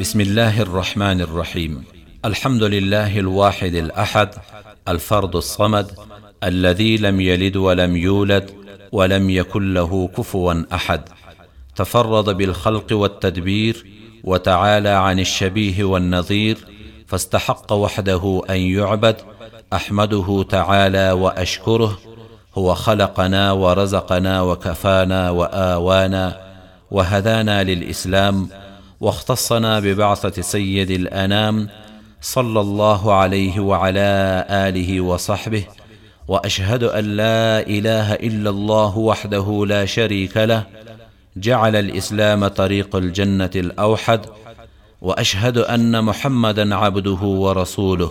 بسم الله الرحمن الرحيم الحمد لله الواحد الأحد الفرد الصمد الذي لم يلد ولم يولد ولم يكن له كفوا أحد تفرد بالخلق والتدبير وتعالى عن الشبيه والنظير فاستحق وحده أن يعبد أحمده تعالى وأشكره هو خلقنا ورزقنا وكفانا وآوانا وهدانا للإسلام واختصنا ببعثة سيد الأنام صلى الله عليه وعلى اله وصحبه واشهد ان لا اله الا الله وحده لا شريك له جعل الاسلام طريق الجنه الاوحد واشهد ان محمدا عبده ورسوله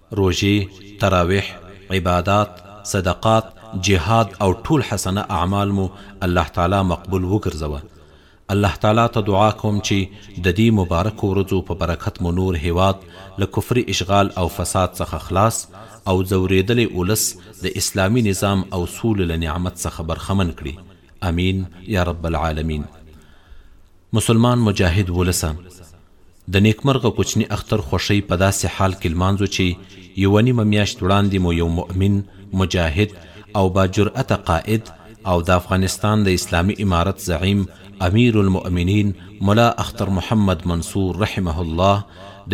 روژې، تراویح، عبادات، صدقات، جهاد او ټول حسنه اعمال مو الله تعالی مقبول وګرځوه. الله تعالی ته دعا کوم چي ددې مبارکو ورځو په برکت مو نور هیواد له کفري اشغال او فساد څخه خلاص او ځورېدلی اولس د اسلامي نظام او سولې له نعمت څخه برخمن کړي. امین یا رب العالمین. مسلمان مجاهد ولسه! د نېکمرغه کوچني اختر خوښۍ په داسې حال کې لمانځو چې یوه نیمه میاشت وړاندې مو یو مؤمن، مجاهد او با جرأته قائد او د افغانستان د اسلامي امارت زعیم امیر المؤمنین ملا اختر محمد منصور رحمه الله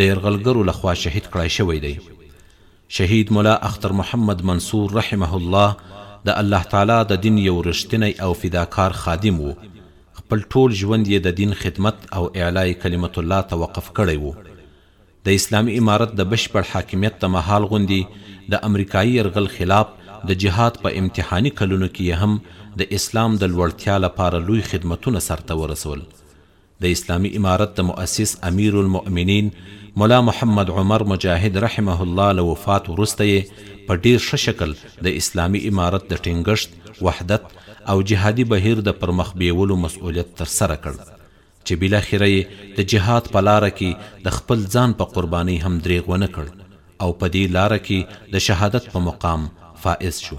د یرغلګرو له خوا شهید کړای شوی دی. شهید ملا اختر محمد منصور رحمه الله د الله تعالی د دین یو رښتینی او فداکار خادم و، خپل ټول ژوند یې د دین خدمت او اعلاء کلمة الله ته وقف کړی و. د اسلامي امارت د بشپړ حاکمیت د مهال غوندې د امریکایي یرغل خلاف د جهاد په امتحاني کلونو کې یې هم د اسلام د لوړتیا لپاره لوی خدمتونه سرته ورسول. د اسلامي امارت د مؤسس امیرالمؤمنین ملا محمد عمر مجاهد رحمه الله له وفات وروسته یې په ډیر ښه شکل د اسلامي امارت د ټینګښت، وحدت او جهادي بهیر د پرمخ بیولو مسؤلیت ترسره کړ چې بالاخره یې د جهاد په لاره کې د خپل ځان په قربانۍ هم دریغ ونه کړ او په دې لاره کې د شهادت په مقام فائز شو.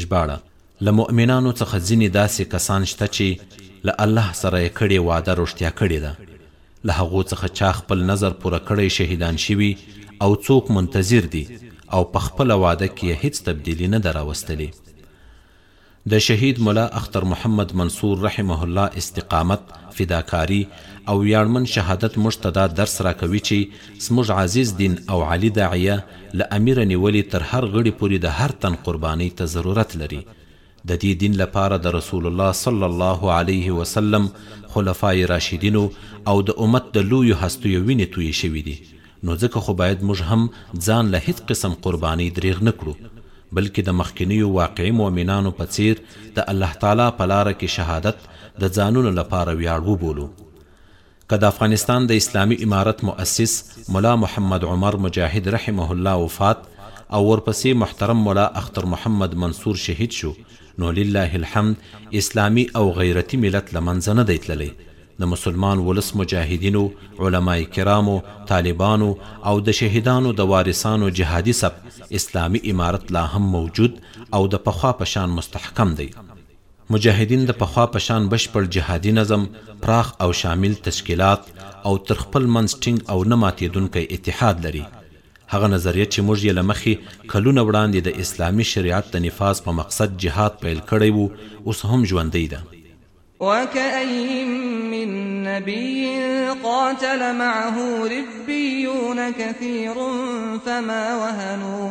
ژباړه، له مؤمنانو څخه ځینې داسې کسان شته چې له الله سره یې کړې وعده روښتیا کړې ده، له هغو څخه چا خپل نذر پوره کړی شهیدان شوي او څوک منتظر دي او په خپله وعده کې یې هیڅ تبدیلي نه ده راوستلې. د شهید ملا اختر محمد منصور رحمه الله استقامت، فداکاري او ویاړمن شهادت موږ ته دا درس راکوي چې زموږ عزیز دین او عالي داعیه له اميره نيولې تر هر غړي پورې د هر تن قربانۍ ته ضرورت لري. د دې دين لپاره د رسول الله صلی الله عليه وسلم، خلفاء راشدينو او د امت د لويو هستيو وينې تويې شوې دي، نو ځکه خو بايد موږ هم ځان له هيڅ قسم قربانۍ درېغ نه کړو، بلکې د مخکينيو واقعي مؤمنانو په څېر د الله تعالی په لاره کې شهادت د ځانونو لپاره وياړ وبولو. که دافغانستان د اسلامي امارت مؤسس ملا محمد عمر مجاهد رحمه الله وفات او ورپسې محترم ملا اختر محمد منصور شهيد شو نو لله الحمد اسلامي او غيرتي ملت له منځه نه دی تللی د مسلمان ولس مجاهدينو علماء کرامو طالبانو او د شهيدانو د وارثانو جهادي سپ اسلامي امارت لا هم موجود او د پخوا په شان مستحکم دی مجاهدین د پخوا په شان بشپړ جهادي نظم، پراخ او شامل تشکیلات او تر خپل منځ ټینګ او نه ماتېدونکی اتحاد لري. هغه نظریه چې موږ یې له مخې کلونه وړاندې د اسلامي شریعت د نفاذ په مقصد جهاد پیل کړی و، اوس هم ژوندۍ ده. وکأین من نبی قاتل معه ربیون کثیر فما وهنوا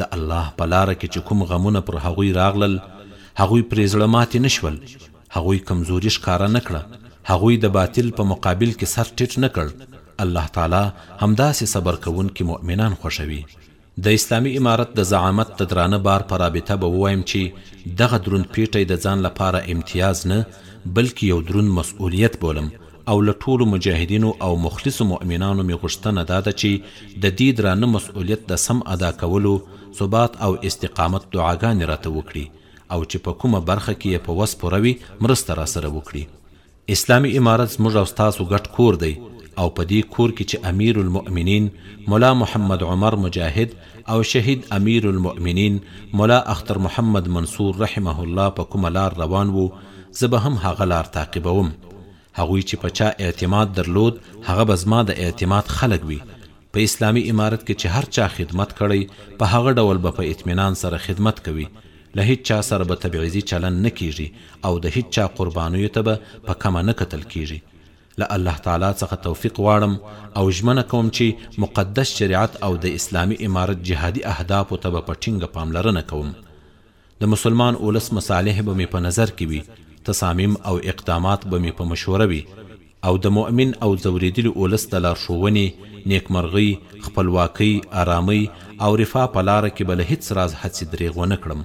د الله په لاره کې چې کوم غمونه پر هغوی راغلل، هغوی پرې زړه ماتې نه شول، هغوی کمزوري ښکاره نه کړه، هغوی د باطل په مقابل کې سر ټیټ نه کړ، الله تعالی همداسې صبر کوونکي مؤمنان خوښوي. د اسلامي امارت د زعامت د درانه بار په رابطه به ووایم چې دغه دروند پېټی د ځان لپاره امتیاز نه، بلکې یو دروند مسؤلیت بولم او له ټولو مجاهدینو او مخلصو مؤمنانو مې غوښتنه دا ده چې د دې درانه مسؤلیت د سم ادا کولو، ثبات او استقامت دعاګانې راته وکړي او چې په کومه برخه کې یې په وس پوره وي مرسته راسره وکړي. اسلامي امارت زموږ او ستاسو ګډ کور دی او په دې کور کې چې امیر المؤمنین ملا محمد عمر مجاهد او شهید امیر المؤمنین ملا اختر محمد منصور رحمه الله په کومه لار روان وو زه به هم هغه لار تعقیبوم هغوی چې په چا اعتماد درلود هغه به زما د اعتماد خلک وي، په اسلامي امارت کې چې هر چا خدمت کړی په هغه ډول به په اطمینان سره خدمت کوي، له هیچا سره به تبعیضي چلن نه کیږي او د هیچا قربانیو ته به په کمه نه کتل کیږي. له الله تعالی څخه توفیق غواړم او ژمنه کوم چې مقدس شریعت او د اسلامي امارت جهادي اهدافو ته به په ټینګه پاملرنه کوم. د مسلمان اولس مصالح به مې په نظر کې وي، تصامیم او اقدامات به مې په مشوره وي او د مؤمن او ځورېدلي اولس د لارښوونې، نېکمرغۍ، خپلواکۍ، ارامۍ او رفاه په لاره کې به له هېڅ راز هڅې درېغ ونه کړم.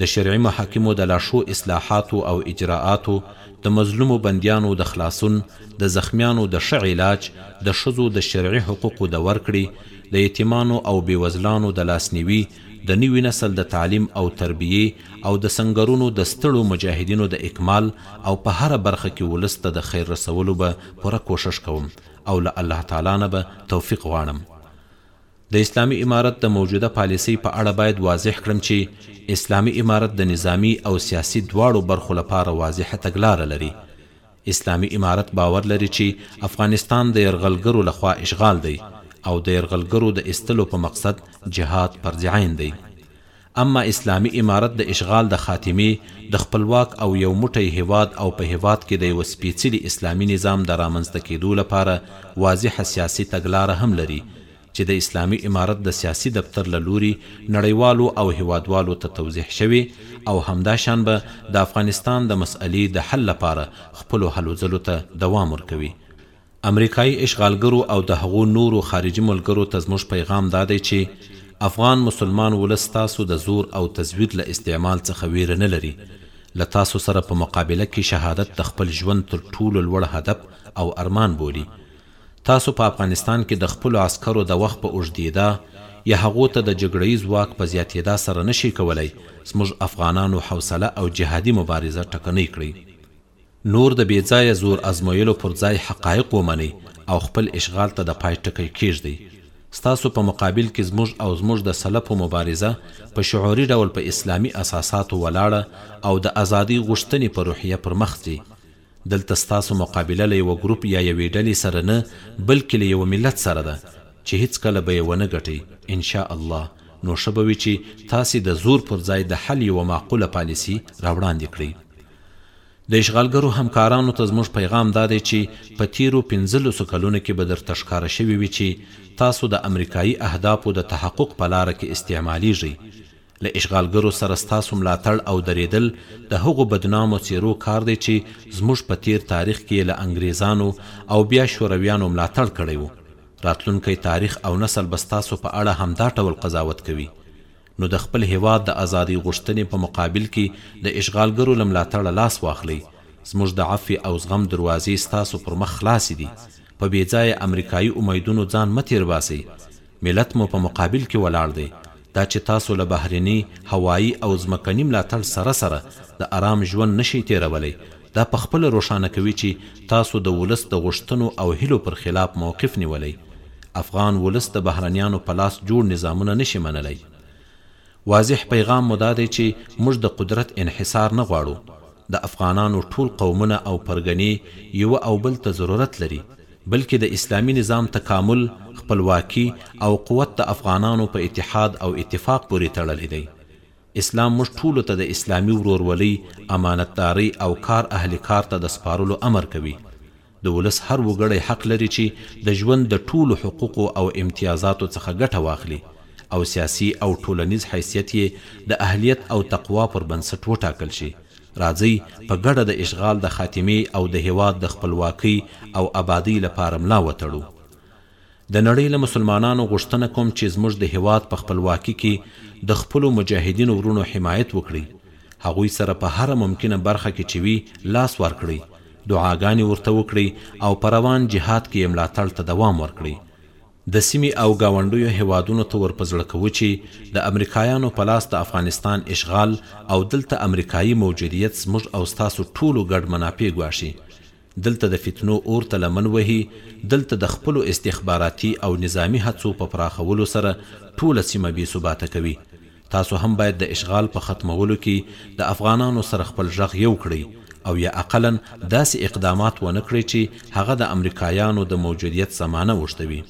د شرعي محاکمو د لا ښو اصلاحاتو او اجراآتو، د مظلومو بندیانو د خلاصون، د زخمیانو د ښه علاج، د ښځو د شرعي حقوقو د ورکړې، د یتیمانو او بېوزلانو د لاسنیوي، د نوي نسل د تعلیم او تربیې او د سنګرونو د ستړو مجاهدینو د اکمال او په هره برخه کې ولس ته د خیر رسولو به پوره کوښښ کوم او له الله تعالی نه به توفیق غواړم. د اسلامي امارت د موجوده پالیسۍ په اړه باید واضح کړم چې اسلامي امارت د نظامي او سیاسي دواړو برخو لپاره واضحه تګلاره لري. اسلامي امارت باور لري چې افغانستان د یرغلګرو له خوا اشغال دی او د یرغلګرو د ایستلو په مقصد جهاد فرض عین دی. اما اسلامي امارت د اشغال د خاتمې، د خپلواک او یو موټی هېواد او په هېواد کې د یوه سپېڅلي اسلامي نظام د رامنځته کېدو لپاره واضحه سیاسي تګلاره هم لري چې د اسلامي امارت د سیاسي دفتر له لوري نړیوالو او هېوادوالو ته توضیح شوې او همدا شان به د افغانستان د مسئلې د حل لپاره خپلو هلو ځلو ته دوام ورکوي. امریکايي اشغالګرو او د هغو نورو خارجي ملګرو ته زموږ پیغام دا دی چې افغان مسلمان ولس ستاسو د زور او تزویر له استعمال څخه وېره نه لري، له تاسو سره په مقابله کې شهادت د خپل ژوند تر ټولو لوړ هدف او ارمان بولي، تاسو په افغانستان کې د خپلو عسکرو د وخت په اوږدیدا یا هغو ته د جګړه ییز واک په زیاتیدا سره نه شئ کولای زموږ افغانانو حوصله او جهادي مبارزه ټکنۍ کړئ. نور د بې ځایه زور ازمویلو پر ځای حقایق ومنئ او خپل اشغال ته د پای ټکی کیږدئ. ستاسو په مقابل کې زموږ او زموږ د سلفو مبارزه په شعوري ډول په اسلامي اساساتو ولاړه او د ازادۍ غوښتنې په روحیه پر مخ ځي. دلته ستاسو مقابله له یوه ګروپ یا یوې ډلې سره نه بلکې له یوه ملت سره ده چې هیڅکله به یې ونه ګټئ ان شاء الله نو ښه به وي چې تاسې د زور پر ځای د حل یوه معقوله پالیسي راوړاندې کړئ. د اشغالګرو همکارانو ته زموږ پیغام دا دی چې په تیرو پنځلسو کلونو کې به درته ښکاره شوي وي چې تاسو د امریکایي اهدافو د تحقق په لاره کې استعمالیږئ له اشغالګرو سره ستاسو ملاتړ او درېدل د هغو بدنامو څېرو کار دی چې زموږ په تېر تاریخ کې یې له انګرېزانو او بیا شورویانو ملاتړ کړی و. راتلونکی تاریخ او نسل به ستاسو په اړه همدا ټول قضاوت کوي. نو د خپل هېواد د ازادۍ غوښتنې په مقابل کې د اشغالګرو له ملاتړه لاس واخلئ. زموږ د عفوې او زغم دروازې ستاسو پر مخ خلاصې دي. په بې ځایه امریکایي امیدونو ځان مه تېرباسئ. ملت مو په مقابل کې ولاړ دی، دا چې تاسو له بهرني هوایي او ځمکني ملاتړ سره سره د ارام ژوند نه شئ تېرولی، دا په خپله روښانه کوي چې تاسو د ولس د غوښتنو او هیلو پر خلاف موقف نیولی. افغان ولس د بهرنیانو په لاس جوړ نظامونه نه شي منلی. واضح پیغام مو دا دی چې موږ د قدرت انحصار نه غواړو. د افغانانو ټول قومونه او پرګنې یوه او بل ته ضرورت لري. بلکې د اسلامي نظام تکامل، خپلواکي او قوت د افغانانو په اتحاد او اتفاق پورې تړلی دی. اسلام موږ ټولو ته د اسلامي ورورولۍ، امانتدارۍ او کار اهل کار ته د سپارلو امر کوي. د ولس هر وګړی حق لري چې د ژوند د ټولو حقوقو او امتیازاتو څخه ګټه واخلي او سیاسي او ټولنیز حیثیت یې د اهلیت او تقوا پر بنسټ وټاکل شي. راځئ په ګډه د اشغال د خاتمې او د هېواد د خپلواکۍ او ابادۍ لپاره ملا وتړو. د نړۍ له مسلمانانو غوښتنه کوم چې زموږ د هېواد په خپلواکي کې د خپلو مجاهدینو وروڼو حمایت وکړئ، هغوی سره په هره ممکنه برخه کې چې وي لاس ورکړئ، دعاګانې ورته وکړئ او په روان جهاد کې یې ملاتړ ته دوام ورکړئ. د سیمې او ګاونډیو هېوادونو ته ور په زړه کوو چې د امریکایانو په لاس د افغانستان اشغال او دلته امریکایي موجودیت زموږ او ستاسو ټولو ګډ منافع ګواښي، دلته د فتنو اور ته لمن وهي، دلته د خپلو استخباراتي او نظامي هڅو په پراخولو سره ټوله سیمه بې ثباته کوي. تاسو هم باید د اشغال په ختمولو کی د افغانانو سره خپل ږغ یو کړئ او یا اقلا داسی اقدامات ونه کړئ چی هغه د امریکایانو د موجودیت زمانه اوږدوی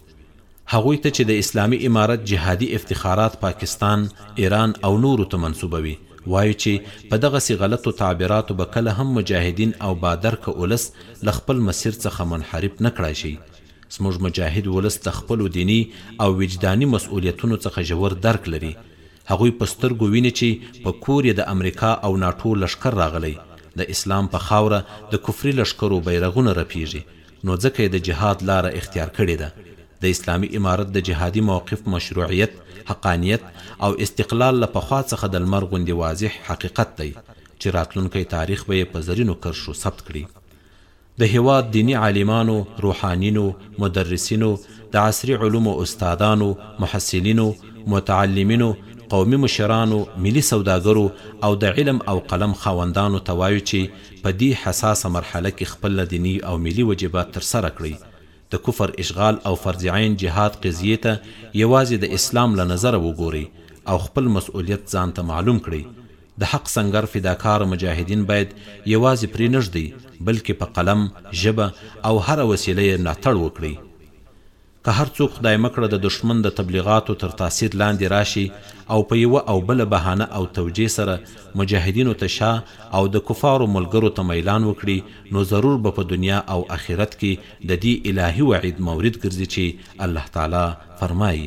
هغوی ته چی د اسلامی امارت جهادی افتخارات پاکستان، ایران او نورو ته منسوبوی وایو چی په دغسی غلطو تعبیراتو به کله هم مجاهدین او با درکه اولس له خپل مسیر څخه منحرف نه کړای شی زموږ مجاهد ولس د خپلو دیني او وجداني مسؤلیتونو څخه ژور درک لري، هغوی په سترګو وینې چې په کور یې د امریکا او ناټو لښکر راغلی، د اسلام په خاوره د کفري لښکرو بیرغونه رپیږي، نو ځکه یې د جهاد لاره اختیار کړې ده. د اسلامي امارت د جهادي موقف مشروعیت، حقانیت او استقلال له پخوا څخه د لمر غوندې واضح حقیقت دی، چې راتلونکی تاریخ به یې په زرینو کرښو ثبت کړي. د هېواد دیني عالمانو، روحانینو، مدرسینو، د عصري علومو استادانو، محصلینو، متعلمینو، قومي مشرانو، ملي سوداګرو او د علم او قلم خاوندانو ته وایو چې په دي حساسه مرحله کې خپله دیني او ملي وجیبه تر سره کړئ، د کفر اشغال او فرض عین جهاد قضیې ته یوازې د اسلام له نظره وګورئ او خپل مسؤلیت ځانته معلوم کړئ، د حق سنګر فداکاره مجاهدین باید یوازې پرې نه ږدئ، بلکې په قلم، ژبه او هره وسیله یې ملاتړ وکړئ. که هر څوک خدای مه کړه د دښمن د تبلیغاتو تر تاثیر لاندې راشي او په یوه او بله بهانه او توجیه سره مجاهدینو ته شا او د کفارو ملګرو ته میلان وکړي نو ضرور به په دنیا او اخرت کې د دې الهي وعید مورد ګرځي چې الله تعالی فرمایي.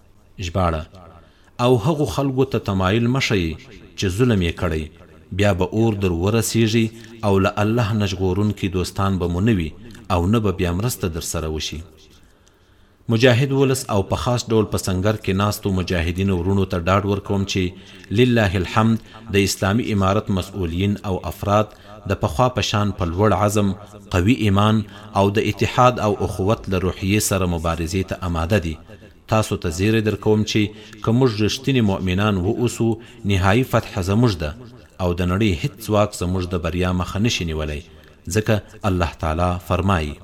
ژباړه، او هغو خلکو ته تمایل مه ښیئ چې ظلم یې کړی، بیا به اور در ورسېږي او له الله نه ژغورونکي دوستان به مو نه وي او نه به بیا مرسته درسره وشي. مجاهد ولس او په خاص ډول په سنګر کې ناستو مجاهدینو وروڼو ته ډاډ ورکوم چې لله الحمد د اسلامي امارت مسؤلین او افراد د پخوا په شان په لوړ عزم، قوي ایمان او د اتحاد او اخوت له روحیې سره مبارزې ته اماده دي. تاسو ته زیری درکوم چی که موږ رښتینی مؤمنان و اوسو نهایی فتح زموږ ده او د نړی هیڅ ځواک زموږ د بریا مخه نشی نیولی ځکه الله تعالی فرمایی.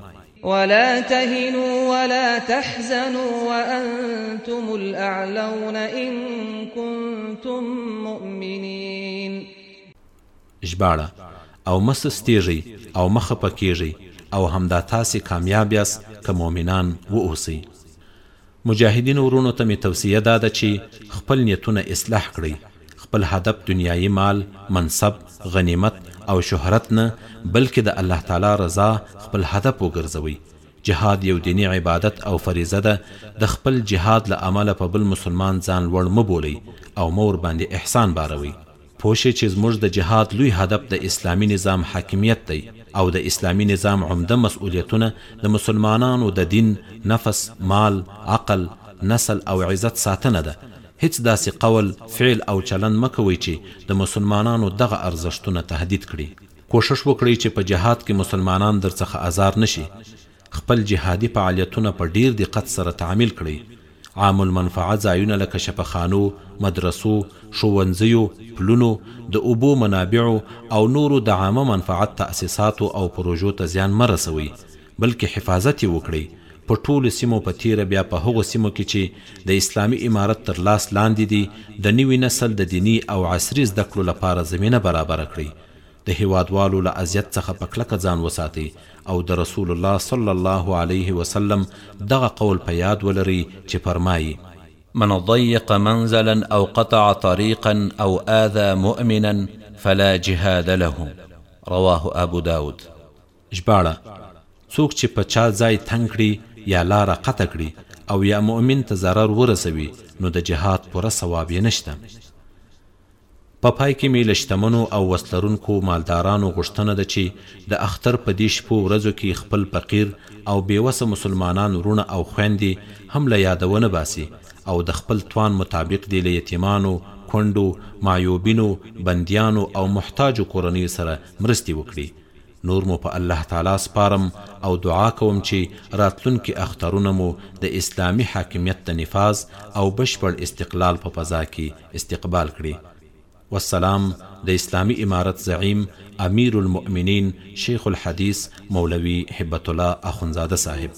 ولا تهنو ولا تحزنو وانتم الاعلون ان کنتم مؤمنین. ژباړه، او مه سستېږئ او مه خپه کېږئ او همدا تاسې کامیاب یاست که مؤمنان و اوسئ. مجاهدینو وروڼو ته مې توصیه دا ده چې خپل نیتونه اصلاح کړئ، خپل هدف دنیايي مال، منصب، غنیمت او شهرت نه بلکې د الله تعالی رضا خپل هدف وګرځوئ. جهاد یو دیني عبادت او فریضه ده، د خپل جهاد له امله په بل مسلمان ځان لوړ مه بولئ او مه ورباندې احسان باروئ. پوه شئ چې زموږ د جهاد لوی هدف د اسلامي نظام حاکمیت دی او د اسلامي نظام عمده مسؤلیتونه د مسلمانانو د دین، نفس، مال، عقل، نسل او عزت ساتنه ده. هیڅ داسې قول، فعل او چلند مه کوئ چې د مسلمانانو دغه ارزښتونه تهدید کړي. کوښښ وکړئ چې په جهاد کې مسلمانان درڅخه ازار نه شي. خپل جهادي فعالیتونه په ډېر دقت سره تعمیل کړئ، عام المنفعه ځایونه لکه شفاخانو، مدرسو، ښوونځیو، پلونو، د اوبو منابعو او نورو د عامه منفعت تأسیساتو او پروژو ته زیان مه رسوئ، بلکې حفاظت یې وکړئ، په ټولو سیمو په تېره بیا په هغو سیمو کې چې د اسلامي امارت تر لاس لاندې دي د نوي نسل د دیني او عصري زده کړو لپاره زمینه برابره کړئ، د هیوادوالو له اذیت څخه په کلکه ځان وساتئ او د رسول الله صلی الله علیه وسلم دغه قول په یاد ولرئ چې فرمايي. من ضيق منزلا او قطع طريقا او آذى مؤمنا فلا جهاد له، رواه ابوداود. ژباړه، څوک چې په چا ځای تنګ کړي یا لاره قطع کړي او یا مؤمن ته ضرر ورسوي نو د جهاد پوره ثواب یې نشته. په پای کې مې له شتمنو او وس لرونکو مالدارانو غوښتنه ده چې د اختر په دې شپو ورځو کې خپل فقیر او بې وسه مسلمانان وروڼه او خویندې هم له یاده ونه باسي او د خپل توان مطابق دې له یتیمانو، کونډو، معیوبینو، بندیانو او محتاجو کورنیو سره مرستې وکړي نور مو په الله تعالی سپارم او دعا کوم چې راتلونکي اخترونه مو د اسلامي حاکمیت د نفاذ او بشپړ استقلال په فضا کې استقبال کړي. والسلام د اسلامي امارت زعیم امیرالمؤمنین شیخ الحدیث مولوي هبت الله اخندزاده صاحب.